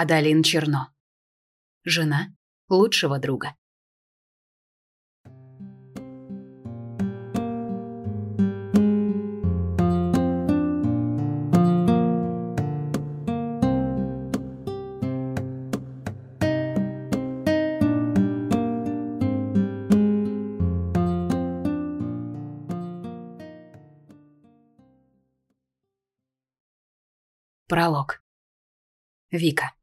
адалин черно жена лучшего друга Пролог. Вика.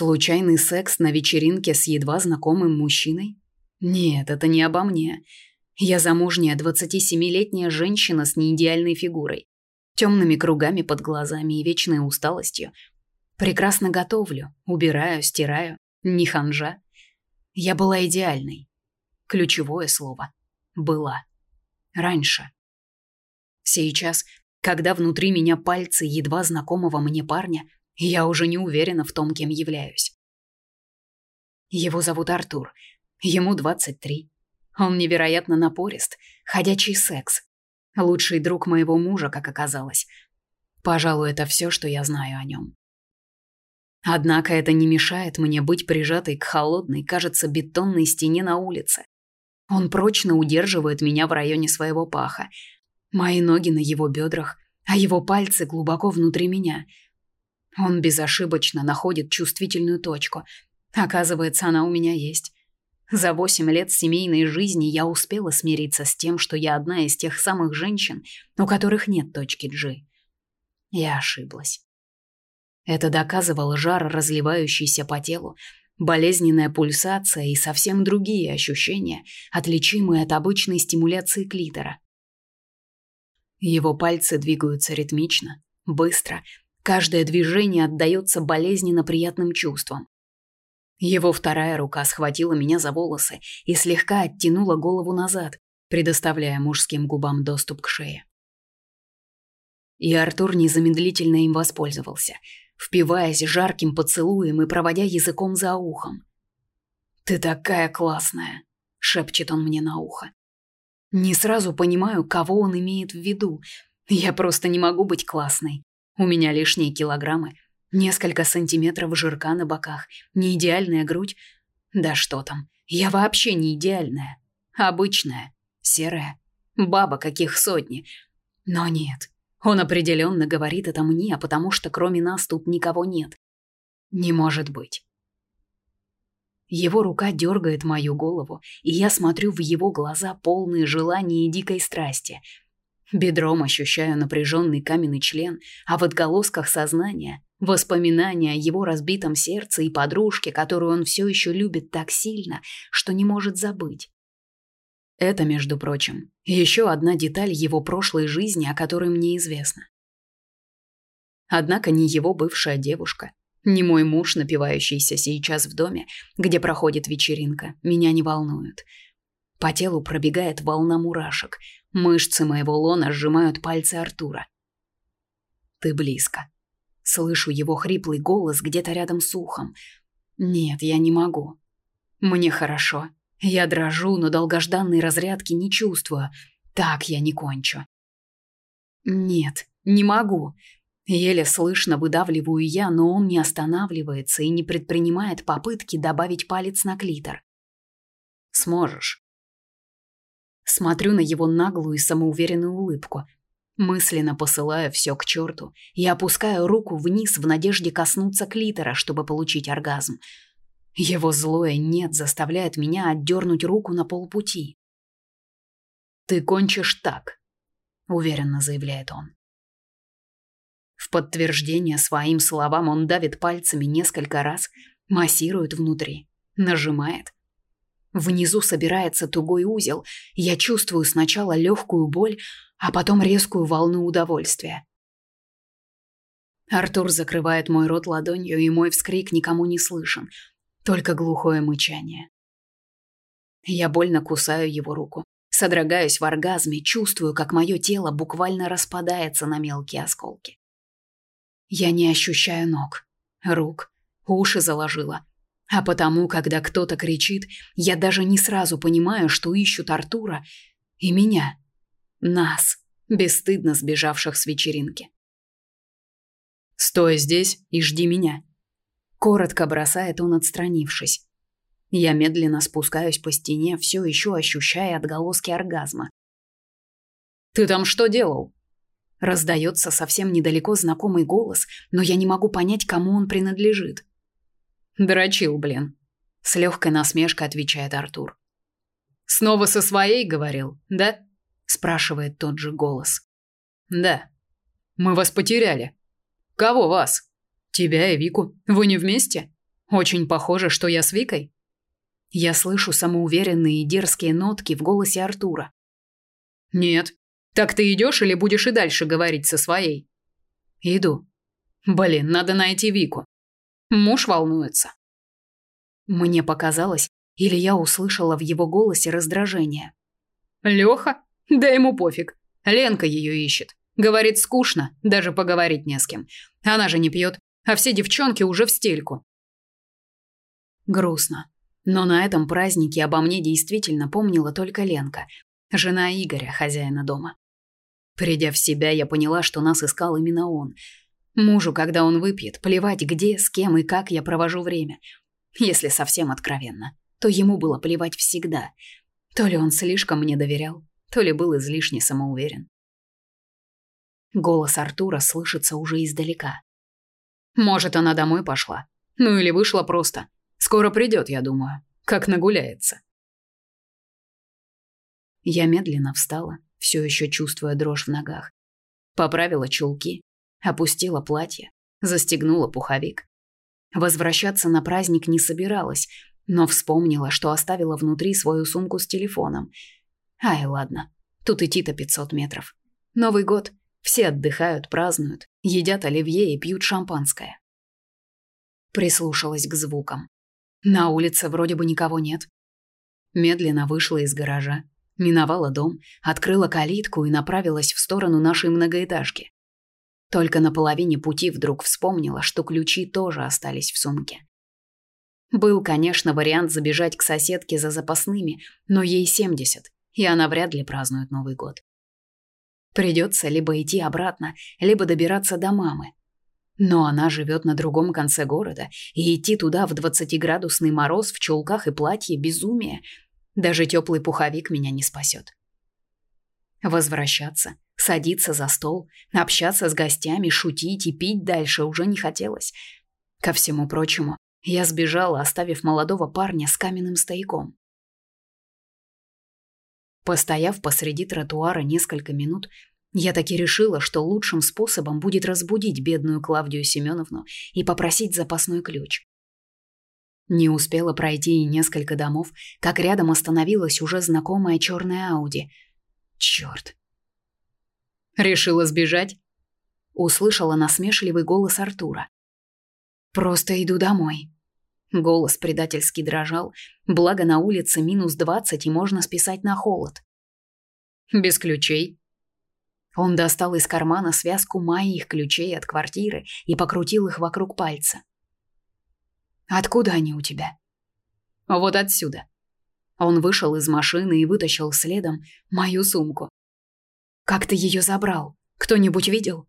Случайный секс на вечеринке с едва знакомым мужчиной? Нет, это не обо мне. Я замужняя 27-летняя женщина с неидеальной фигурой, темными кругами под глазами и вечной усталостью. Прекрасно готовлю, убираю, стираю, не ханжа. Я была идеальной. Ключевое слово «была». Раньше. Сейчас, когда внутри меня пальцы едва знакомого мне парня – я уже не уверена в том, кем являюсь. Его зовут Артур. Ему 23. Он невероятно напорист, ходячий секс. Лучший друг моего мужа, как оказалось. Пожалуй, это все, что я знаю о нем. Однако это не мешает мне быть прижатой к холодной, кажется, бетонной стене на улице. Он прочно удерживает меня в районе своего паха. Мои ноги на его бедрах, а его пальцы глубоко внутри меня — он безошибочно находит чувствительную точку. Оказывается, она у меня есть. За восемь лет семейной жизни я успела смириться с тем, что я одна из тех самых женщин, у которых нет точки G. Я ошиблась. Это доказывал жар, разливающийся по телу, болезненная пульсация и совсем другие ощущения, отличимые от обычной стимуляции клитора. Его пальцы двигаются ритмично, быстро, Каждое движение отдается болезненно приятным чувством. Его вторая рука схватила меня за волосы и слегка оттянула голову назад, предоставляя мужским губам доступ к шее. И Артур незамедлительно им воспользовался, впиваясь жарким поцелуем и проводя языком за ухом. «Ты такая классная!» — шепчет он мне на ухо. Не сразу понимаю, кого он имеет в виду. Я просто не могу быть классной. У меня лишние килограммы, несколько сантиметров жирка на боках, не идеальная грудь. Да что там, я вообще не идеальная. Обычная, серая, баба каких сотни. Но нет, он определенно говорит это мне, потому что кроме нас тут никого нет. Не может быть. Его рука дергает мою голову, и я смотрю в его глаза полные желания и дикой страсти – Бедром ощущаю напряженный каменный член, а в отголосках сознания – воспоминания о его разбитом сердце и подружке, которую он все еще любит так сильно, что не может забыть. Это, между прочим, еще одна деталь его прошлой жизни, о которой мне известно. Однако не его бывшая девушка, не мой муж, напивающийся сейчас в доме, где проходит вечеринка, меня не волнуют – по телу пробегает волна мурашек. Мышцы моего лона сжимают пальцы Артура. «Ты близко». Слышу его хриплый голос где-то рядом с ухом. «Нет, я не могу». «Мне хорошо. Я дрожу, но долгожданной разрядки не чувствую. Так я не кончу». «Нет, не могу. Еле слышно выдавливаю я, но он не останавливается и не предпринимает попытки добавить палец на клитор. «Сможешь. Смотрю на его наглую и самоуверенную улыбку. Мысленно посылая все к черту, и опускаю руку вниз в надежде коснуться клитора, чтобы получить оргазм. Его злое «нет» заставляет меня отдернуть руку на полпути. «Ты кончишь так», — уверенно заявляет он. В подтверждение своим словам он давит пальцами несколько раз, массирует внутри, нажимает — Внизу собирается тугой узел. Я чувствую сначала легкую боль, а потом резкую волну удовольствия. Артур закрывает мой рот ладонью, и мой вскрик никому не слышен, только глухое мычание. Я больно кусаю его руку. Содрогаюсь в оргазме, чувствую, как мое тело буквально распадается на мелкие осколки. Я не ощущаю ног, рук, уши заложила. А потому, когда кто-то кричит, я даже не сразу понимаю, что ищут Артура и меня. Нас, бесстыдно сбежавших с вечеринки. «Стой здесь и жди меня», — коротко бросает он, отстранившись. Я медленно спускаюсь по стене, все еще ощущая отголоски оргазма. «Ты там что делал?» Раздается совсем недалеко знакомый голос, но я не могу понять, кому он принадлежит. Дрочил, блин. С легкой насмешкой отвечает Артур. Снова со своей говорил, да? Спрашивает тот же голос. Да. Мы вас потеряли. Кого вас? Тебя и Вику. Вы не вместе? Очень похоже, что я с Викой. Я слышу самоуверенные и дерзкие нотки в голосе Артура. Нет. Так ты идешь или будешь и дальше говорить со своей? Иду. Блин, надо найти Вику. Муж волнуется. Мне показалось, или я услышала в его голосе раздражение. Леха? Да ему пофиг. Ленка ее ищет. Говорит, скучно, даже поговорить не с кем. Она же не пьет, а все девчонки уже в стельку. Грустно. Но на этом празднике обо мне действительно помнила только Ленка, жена Игоря, хозяина дома. Придя в себя, я поняла, что нас искал именно он – Мужу, когда он выпьет, плевать где, с кем и как я провожу время. Если совсем откровенно, то ему было плевать всегда. То ли он слишком мне доверял, то ли был излишне самоуверен. Голос Артура слышится уже издалека. Может, она домой пошла. Ну или вышла просто. Скоро придет, я думаю. Как нагуляется. Я медленно встала, все еще чувствуя дрожь в ногах. Поправила чулки, опустила платье, застегнула пуховик. Возвращаться на праздник не собиралась, но вспомнила, что оставила внутри свою сумку с телефоном. Ай, ладно, тут идти-то 500 метров. Новый год, все отдыхают, празднуют, едят оливье и пьют шампанское. Прислушалась к звукам. На улице вроде бы никого нет. Медленно вышла из гаража, миновала дом, открыла калитку и направилась в сторону нашей многоэтажки. Только на половине пути вдруг вспомнила, что ключи тоже остались в сумке. Был, конечно, вариант забежать к соседке за запасными, но ей 70, и она вряд ли празднует Новый год. Придется либо идти обратно, либо добираться до мамы. Но она живет на другом конце города, и идти туда в 20-градусный мороз в чулках и платье – безумие. Даже теплый пуховик меня не спасет. Возвращаться – садиться за стол, общаться с гостями, шутить и пить дальше уже не хотелось. Ко всему прочему, я сбежала, оставив молодого парня с каменным стояком. Постояв посреди тротуара несколько минут, я таки решила, что лучшим способом будет разбудить бедную Клавдию Семеновну и попросить запасной ключ. Не успела пройти и несколько домов, как рядом остановилась уже знакомая черная Ауди. Черт, Решила сбежать? Услышала насмешливый голос Артура. Просто иду домой. Голос предательски дрожал, благо на улице минус двадцать и можно списать на холод. Без ключей. Он достал из кармана связку моих ключей от квартиры и покрутил их вокруг пальца. Откуда они у тебя? Вот отсюда. Он вышел из машины и вытащил следом мою сумку. Как ты ее забрал? Кто-нибудь видел?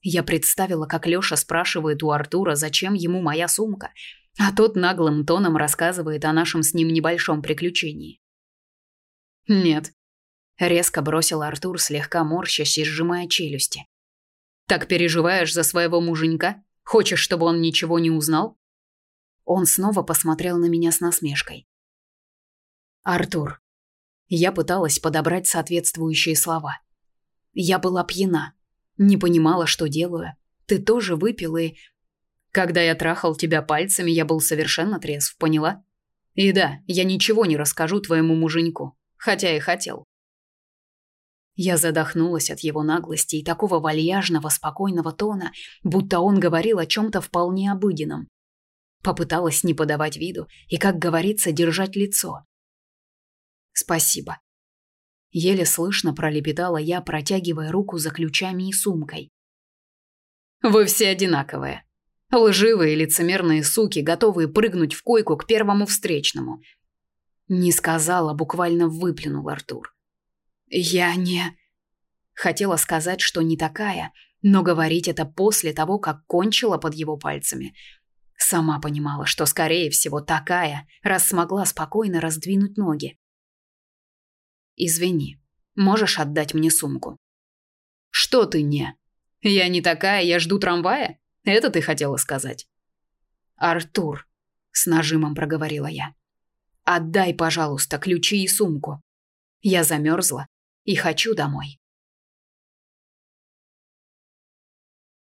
Я представила, как Лёша спрашивает у Артура, зачем ему моя сумка, а тот наглым тоном рассказывает о нашем с ним небольшом приключении. Нет, резко бросил Артур, слегка морщась и сжимая челюсти. Так переживаешь за своего муженька? Хочешь, чтобы он ничего не узнал? Он снова посмотрел на меня с насмешкой. Артур. Я пыталась подобрать соответствующие слова. Я была пьяна. Не понимала, что делаю. Ты тоже выпил и... Когда я трахал тебя пальцами, я был совершенно трезв, поняла? И да, я ничего не расскажу твоему муженьку. Хотя и хотел. Я задохнулась от его наглости и такого вальяжного, спокойного тона, будто он говорил о чем-то вполне обыденном. Попыталась не подавать виду и, как говорится, держать лицо. «Спасибо», Еле слышно пролепетала я, протягивая руку за ключами и сумкой. «Вы все одинаковые. Лживые лицемерные суки, готовые прыгнуть в койку к первому встречному». Не сказала, буквально выплюнул Артур. «Я не...» Хотела сказать, что не такая, но говорить это после того, как кончила под его пальцами. Сама понимала, что, скорее всего, такая, раз смогла спокойно раздвинуть ноги. Извини, можешь отдать мне сумку? Что ты не? Я не такая, я жду трамвая? Это ты хотела сказать? Артур, с нажимом проговорила я. Отдай, пожалуйста, ключи и сумку. Я замерзла и хочу домой.